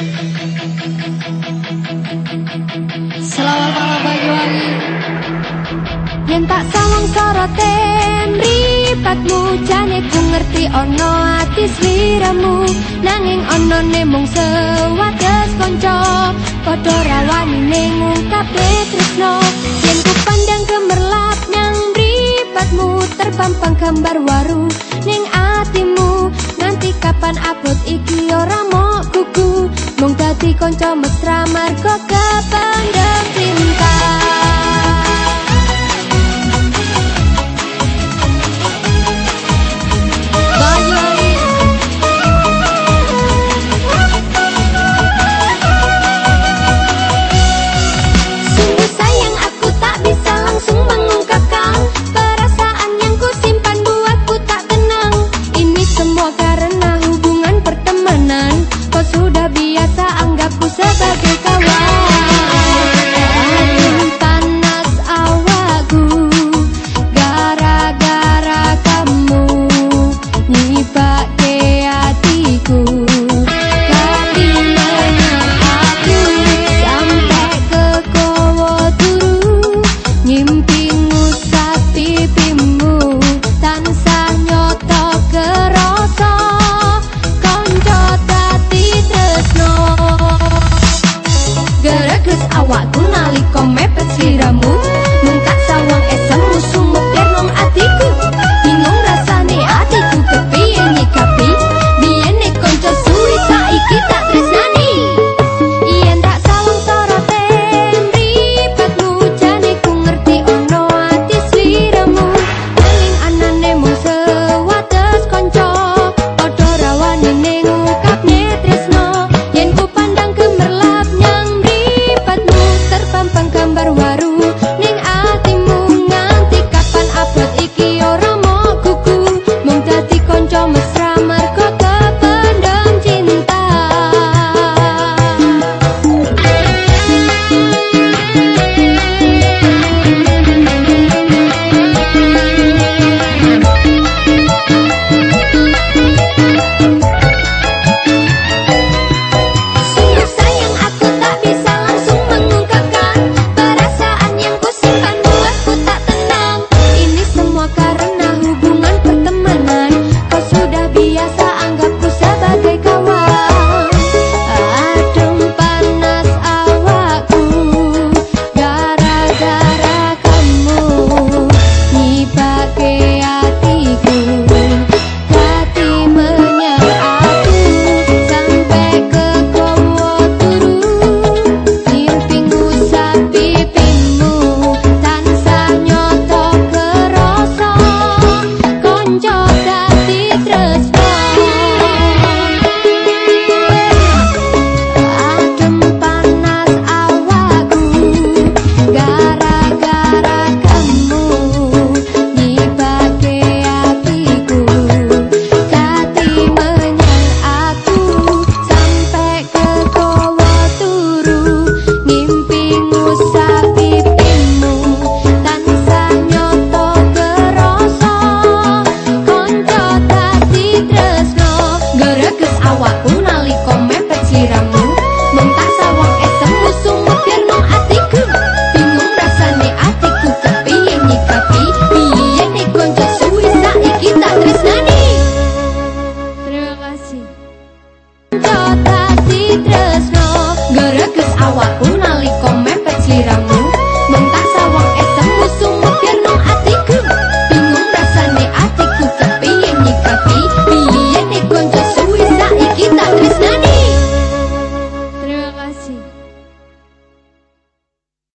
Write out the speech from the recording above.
Yen tak sawang soroten ripatmu jane ku ngerti ono ati sliramu. Nanging ono ne mung sewates kanca. Padha rawani ning ungkape tresno yen ku pandang gemerlap nyang ripatmu terpampang gambar waru ning atimu. Nanti kapan abot iki ora mau kuku mung dadi kanca mesra marga kepandang cinta